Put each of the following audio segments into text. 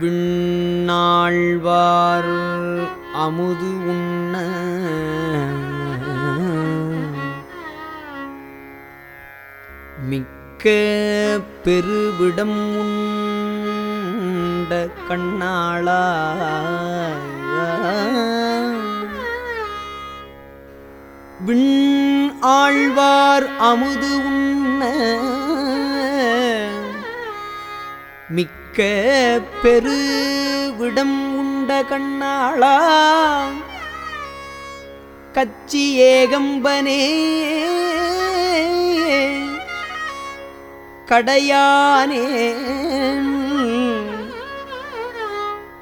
விண்ணாழ்வார் அமுது உண்ண. மிக்க பெருவிடம் உண்ட கண்ணாளா விண் ஆழ்வார் அமுது உண்ண. மிக்க பெருவிடம் உண்ட கண்ணாளா. கச்சி ஏகம்பனே. கடையானே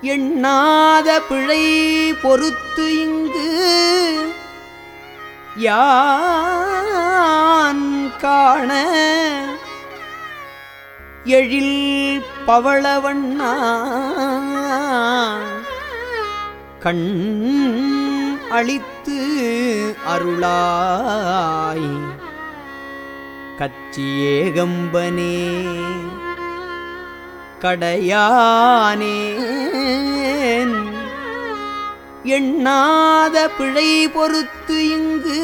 எண்ணாத பிழை பொறுத்து இங்கு யான் காண எழில் பவளவண்ணா. கண் அழித்து அருளாய். கச்சியேகம்பனே கடையானேன் எண்ணாத பிழை பொறுத்து இங்கு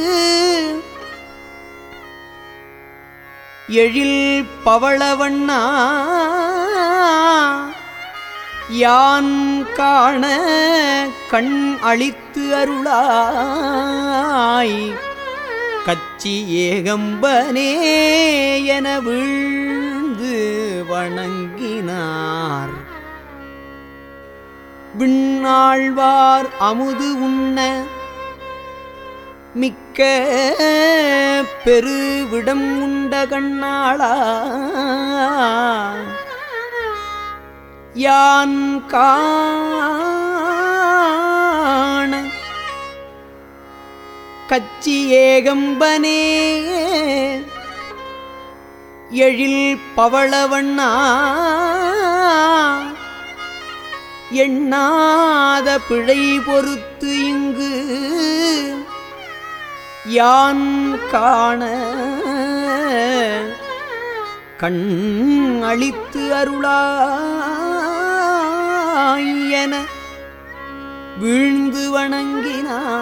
எழில் பவளவண்ணா. யான் காண கண் அளித்து அருளாய். கச்சி ஏகம்பனே என வீழ்ந்து வணங்கினார். விண்ணாழ்வார் அமுது உண்ண மிக்க பெருவிடம் உண்ட கண்ணாளா. யான் காண கச்சி ஏகம்பனே. எழில் பவளவண்ணா. எண்ணாத பிழை பொறுத்து இங்கு யான் காண கண் அழித்து அருளாயன வீழ்ந்து வணங்கினார்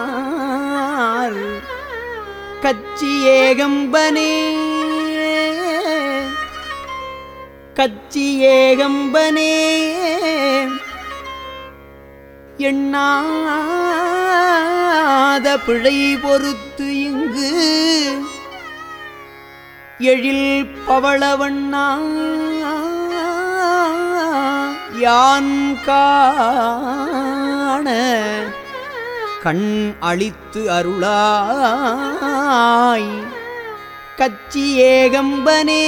கச்சி ஏகம்பனே. கச்சி ஏகம்பனே. எண்ணாத பிழை பொறுத்து இங்கு எழில் பவளவண்ணா யான் காண கண் அழித்து அருளாய். கச்சி ஏகம்பனே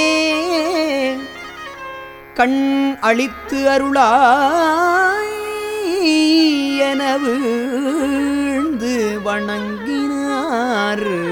கண் அழித்து அருளாய். வீழ்ந்து வணங்கினார்.